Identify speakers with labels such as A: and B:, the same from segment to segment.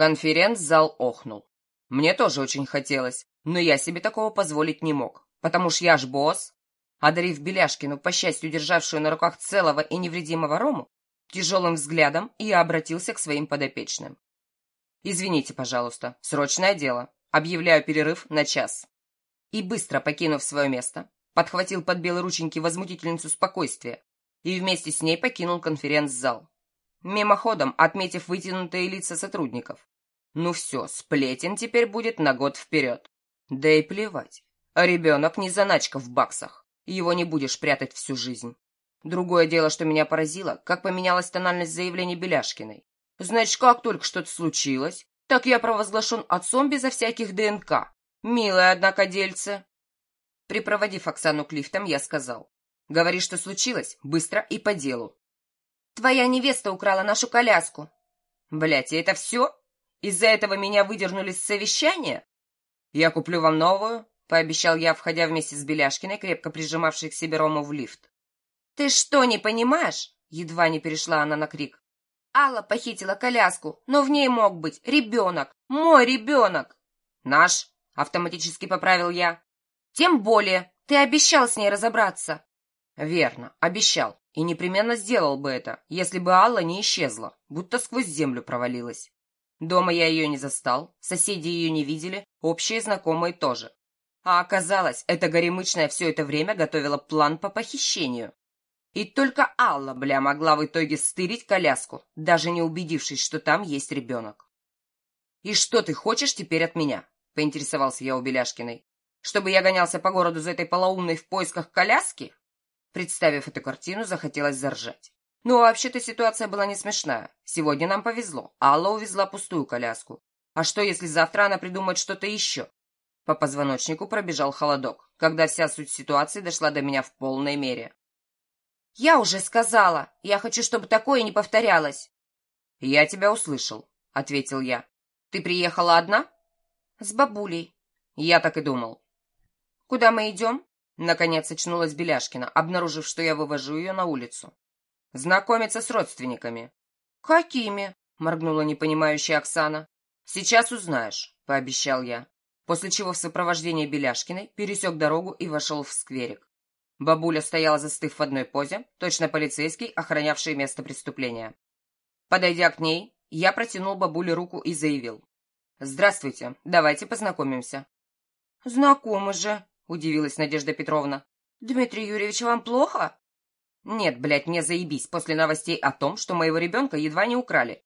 A: Конференц-зал охнул. Мне тоже очень хотелось, но я себе такого позволить не мог, потому что я ж босс. Одарив Беляшкину, по счастью, державшую на руках целого и невредимого Рому, тяжелым взглядом я обратился к своим подопечным. «Извините, пожалуйста, срочное дело. Объявляю перерыв на час». И быстро покинув свое место, подхватил под белые рученьки возмутительницу спокойствия и вместе с ней покинул конференц-зал. Мимоходом отметив вытянутые лица сотрудников. Ну все, сплетен теперь будет на год вперед. Да и плевать. А ребенок не заначка в баксах. Его не будешь прятать всю жизнь. Другое дело, что меня поразило, как поменялась тональность заявления Беляшкиной. Значит, как только что-то случилось, так я провозглашен отцом безо всяких ДНК. Милое, однако, дельце. Припроводив Оксану к лифтам, я сказал. Говори, что случилось, быстро и по делу.
B: Твоя невеста украла нашу коляску.
A: Блять, и это все? Из-за этого меня выдернули с совещания? Я куплю вам новую, пообещал я, входя вместе с Беляшкиной, крепко прижимавшей к себе Рому в лифт.
B: Ты что, не понимаешь? Едва не перешла она на крик. Алла похитила коляску, но в ней мог быть ребенок, мой ребенок.
A: Наш, автоматически поправил я.
B: Тем более, ты обещал с ней разобраться.
A: Верно, обещал. И непременно сделал бы это, если бы Алла не исчезла, будто сквозь землю провалилась. Дома я ее не застал, соседи ее не видели, общие знакомые тоже. А оказалось, эта горемычная все это время готовила план по похищению. И только Алла, бля, могла в итоге стырить коляску, даже не убедившись, что там есть ребенок. «И что ты хочешь теперь от меня?» — поинтересовался я у Беляшкиной. «Чтобы я гонялся по городу за этой полоумной в поисках коляски?» Представив эту картину, захотелось заржать. Ну, вообще-то ситуация была не смешная. Сегодня нам повезло. Алла увезла пустую коляску. А что, если завтра она придумает что-то еще? По позвоночнику пробежал холодок, когда вся суть ситуации дошла до меня в полной мере.
B: «Я уже сказала. Я хочу, чтобы такое не повторялось».
A: «Я тебя услышал», — ответил я. «Ты приехала одна?»
B: «С бабулей».
A: «Я так и думал».
B: «Куда мы идем?»
A: Наконец очнулась Беляшкина, обнаружив, что я вывожу ее на улицу. «Знакомиться с родственниками».
B: «Какими?»
A: — моргнула непонимающая Оксана. «Сейчас узнаешь», — пообещал я, после чего в сопровождении Беляшкиной пересек дорогу и вошел в скверик. Бабуля стояла застыв в одной позе, точно полицейский, охранявший место преступления. Подойдя к ней, я протянул бабуле руку и заявил. «Здравствуйте, давайте познакомимся».
B: «Знакомы же»,
A: удивилась Надежда Петровна.
B: «Дмитрий Юрьевич, вам плохо?»
A: «Нет, блядь, мне заебись после новостей о том, что моего ребенка едва не украли.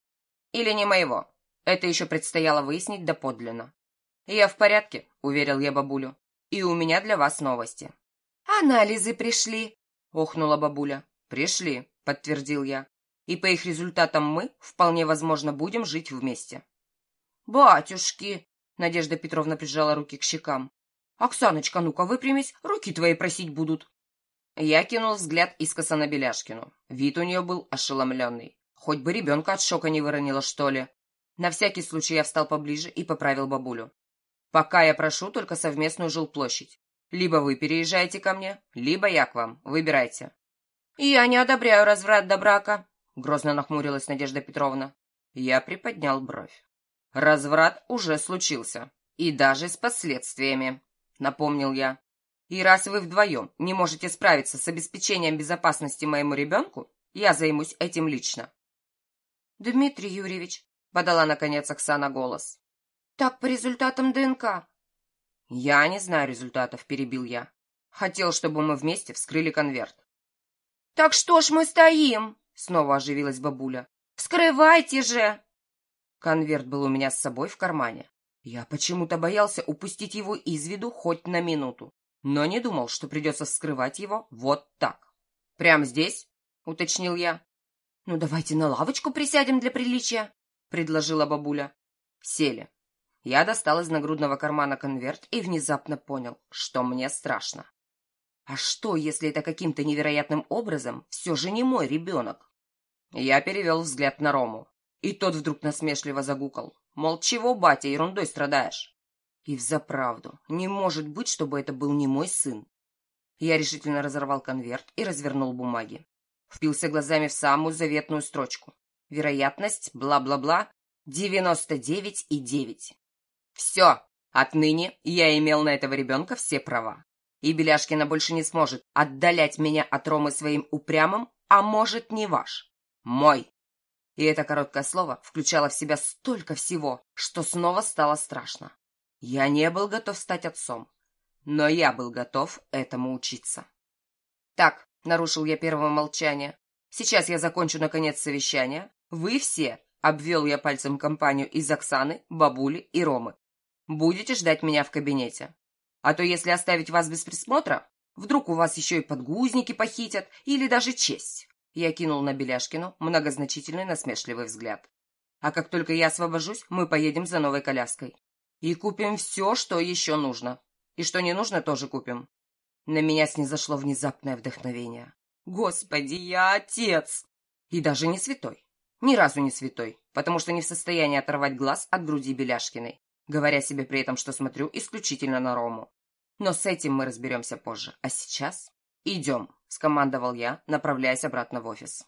A: Или не моего. Это еще предстояло выяснить доподлинно». «Я в порядке», — уверил я бабулю. «И у меня для вас новости».
B: «Анализы пришли», —
A: охнула бабуля. «Пришли», — подтвердил я. «И по их результатам мы, вполне возможно, будем жить вместе».
B: «Батюшки!»
A: — Надежда Петровна прижала руки к щекам. «Оксаночка, ну-ка выпрямись, руки твои просить будут». Я кинул взгляд искоса на Беляшкину. Вид у нее был ошеломленный. Хоть бы ребенка от шока не выронила, что ли. На всякий случай я встал поближе и поправил бабулю. «Пока я прошу только совместную жилплощадь. Либо вы переезжаете ко мне, либо я к вам. Выбирайте».
B: «Я не одобряю разврат до брака», — грозно нахмурилась Надежда Петровна.
A: Я приподнял бровь. «Разврат уже случился. И даже с последствиями. — напомнил я. «И раз вы вдвоем не можете справиться с обеспечением безопасности моему ребенку, я займусь этим лично».
B: «Дмитрий Юрьевич», — подала наконец Оксана голос.
A: «Так по результатам ДНК». «Я не знаю результатов», — перебил я. «Хотел, чтобы мы вместе вскрыли конверт».
B: «Так что ж мы стоим?» — снова оживилась бабуля. «Вскрывайте же!»
A: Конверт был у меня с собой в кармане. Я почему-то боялся упустить его из виду хоть на минуту, но не думал, что придется скрывать его вот так. «Прямо здесь?» — уточнил я.
B: «Ну, давайте на лавочку присядем для приличия», — предложила бабуля.
A: Сели. Я достал из нагрудного кармана конверт и внезапно понял, что мне страшно. А что, если это каким-то невероятным образом все же не мой ребенок? Я перевел взгляд на Рому, и тот вдруг насмешливо загукал. Мол, чего, батя, ерундой страдаешь? И взаправду, не может быть, чтобы это был не мой сын. Я решительно разорвал конверт и развернул бумаги. Впился глазами в самую заветную строчку. Вероятность, бла-бла-бла, девяносто девять и девять. Все, отныне я имел на этого ребенка все права. И Беляшкина больше не сможет отдалять меня от Ромы своим упрямым, а может, не ваш. Мой. И это короткое слово включало в себя столько всего, что снова стало страшно. Я не был готов стать отцом, но я был готов этому учиться. Так, нарушил я первое молчание. Сейчас я закончу, наконец, совещание. Вы все, обвел я пальцем компанию из Оксаны, Бабули и Ромы, будете ждать меня в кабинете. А то если оставить вас без присмотра, вдруг у вас еще и подгузники похитят или даже честь. Я кинул на Беляшкину многозначительный насмешливый взгляд. А как только я освобожусь, мы поедем за новой коляской. И купим все, что еще нужно. И что не нужно, тоже купим. На меня снизошло внезапное вдохновение. Господи, я отец! И даже не святой. Ни разу не святой, потому что не в состоянии оторвать глаз от груди Беляшкиной говоря себе при этом, что смотрю исключительно на Рому. Но с этим мы разберемся позже. А сейчас идем, скомандовал я, направляясь обратно в офис.